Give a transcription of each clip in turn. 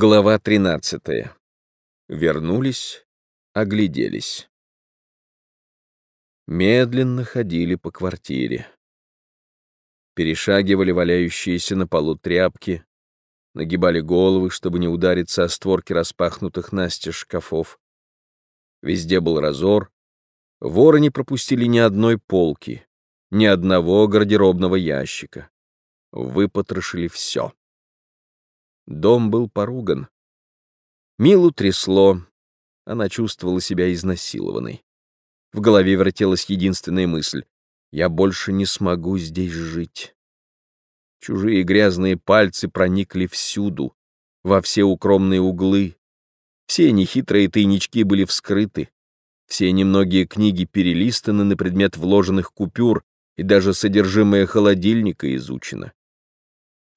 Глава 13. Вернулись, огляделись. Медленно ходили по квартире. Перешагивали валяющиеся на полу тряпки, нагибали головы, чтобы не удариться о створки распахнутых настежь шкафов. Везде был разор. Воры не пропустили ни одной полки, ни одного гардеробного ящика. Выпотрошили все. Дом был поруган. Милу трясло. Она чувствовала себя изнасилованной. В голове вертелась единственная мысль — я больше не смогу здесь жить. Чужие грязные пальцы проникли всюду, во все укромные углы. Все нехитрые тайнички были вскрыты. Все немногие книги перелистаны на предмет вложенных купюр, и даже содержимое холодильника изучено.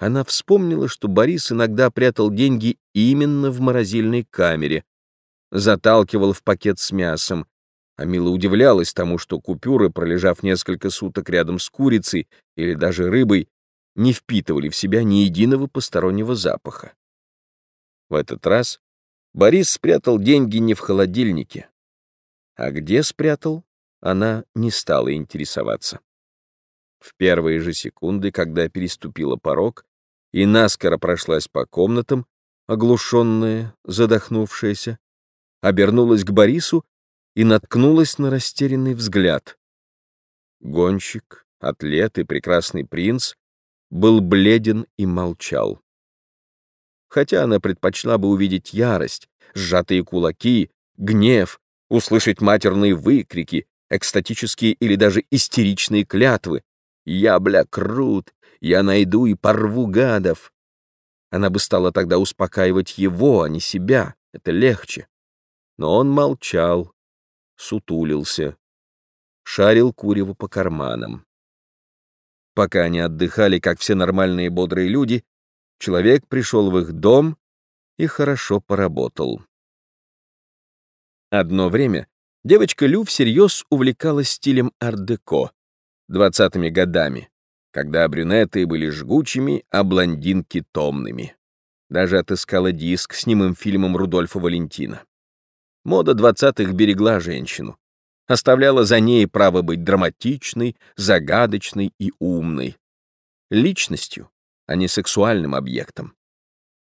Она вспомнила, что Борис иногда прятал деньги именно в морозильной камере, заталкивал в пакет с мясом, а Мила удивлялась тому, что купюры, пролежав несколько суток рядом с курицей или даже рыбой, не впитывали в себя ни единого постороннего запаха. В этот раз Борис спрятал деньги не в холодильнике. А где спрятал, она не стала интересоваться. В первые же секунды, когда переступила порог, и наскоро прошлась по комнатам, оглушенная, задохнувшаяся, обернулась к Борису и наткнулась на растерянный взгляд. Гонщик, атлет и прекрасный принц был бледен и молчал. Хотя она предпочла бы увидеть ярость, сжатые кулаки, гнев, услышать матерные выкрики, экстатические или даже истеричные клятвы. «Я, бля, крут! Я найду и порву гадов. Она бы стала тогда успокаивать его, а не себя. Это легче. Но он молчал, сутулился, шарил куреву по карманам. Пока они отдыхали, как все нормальные бодрые люди, человек пришел в их дом и хорошо поработал. Одно время девочка Лю всерьез увлекалась стилем ар-деко, двадцатыми годами когда брюнеты были жгучими, а блондинки — томными. Даже отыскала диск с немым фильмом Рудольфа Валентина. Мода двадцатых берегла женщину, оставляла за ней право быть драматичной, загадочной и умной. Личностью, а не сексуальным объектом.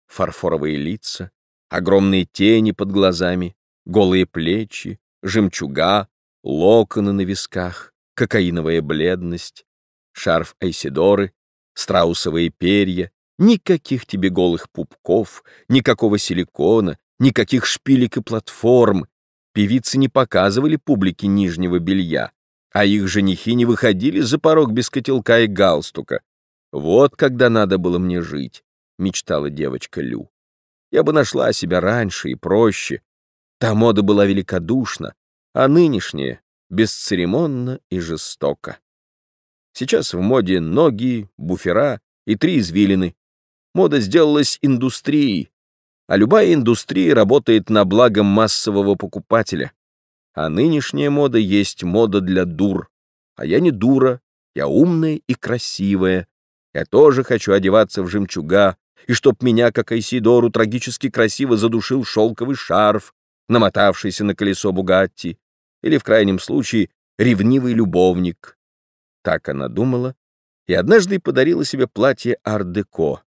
Фарфоровые лица, огромные тени под глазами, голые плечи, жемчуга, локоны на висках, кокаиновая бледность, шарф Айсидоры, страусовые перья, никаких тебе голых пупков, никакого силикона, никаких шпилек и платформ. Певицы не показывали публике нижнего белья, а их женихи не выходили за порог без котелка и галстука. Вот когда надо было мне жить, мечтала девочка Лю. Я бы нашла себя раньше и проще. Та мода была великодушна, а нынешняя — бесцеремонно и жестоко. Сейчас в моде ноги, буфера и три извилины. Мода сделалась индустрией, а любая индустрия работает на благо массового покупателя. А нынешняя мода есть мода для дур. А я не дура, я умная и красивая. Я тоже хочу одеваться в жемчуга, и чтоб меня, как Айсидору, трагически красиво задушил шелковый шарф, намотавшийся на колесо Бугатти, или, в крайнем случае, ревнивый любовник, так она думала, и однажды подарила себе платье ар-деко,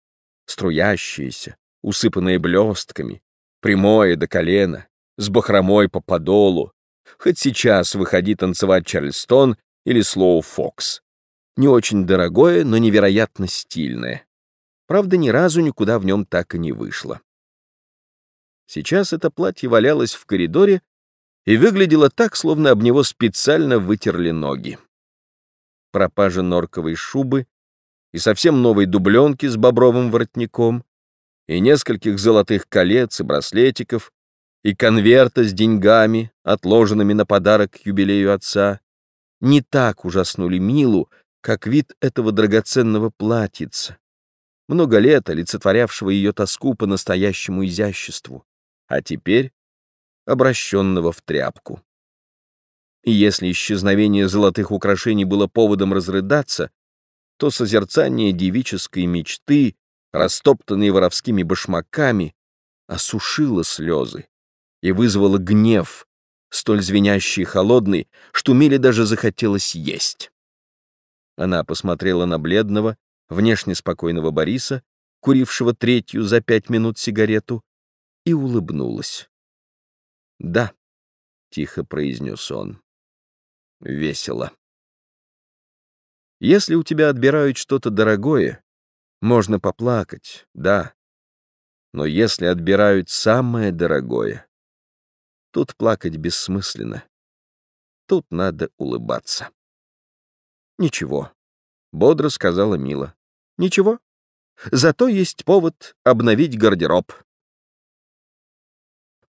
струящееся, усыпанное блестками, прямое до колена, с бахромой по подолу. Хоть сейчас выходи танцевать Чарльстон или Слоу Фокс. Не очень дорогое, но невероятно стильное. Правда, ни разу никуда в нем так и не вышло. Сейчас это платье валялось в коридоре и выглядело так, словно об него специально вытерли ноги. Пропажа норковой шубы и совсем новой дубленки с бобровым воротником, и нескольких золотых колец и браслетиков, и конверта с деньгами, отложенными на подарок к юбилею отца, не так ужаснули Милу, как вид этого драгоценного платьица, много лет олицетворявшего ее тоску по настоящему изяществу, а теперь обращенного в тряпку. И если исчезновение золотых украшений было поводом разрыдаться, то созерцание девической мечты, растоптанной воровскими башмаками, осушила слезы и вызвала гнев, столь звенящий и холодный, что Миле даже захотелось есть. Она посмотрела на бледного, внешне спокойного Бориса, курившего третью за пять минут сигарету, и улыбнулась. «Да», — тихо произнес он, — «весело». Если у тебя отбирают что-то дорогое, можно поплакать, да. Но если отбирают самое дорогое, тут плакать бессмысленно. Тут надо улыбаться. Ничего, бодро сказала Мила. Ничего. Зато есть повод обновить гардероб.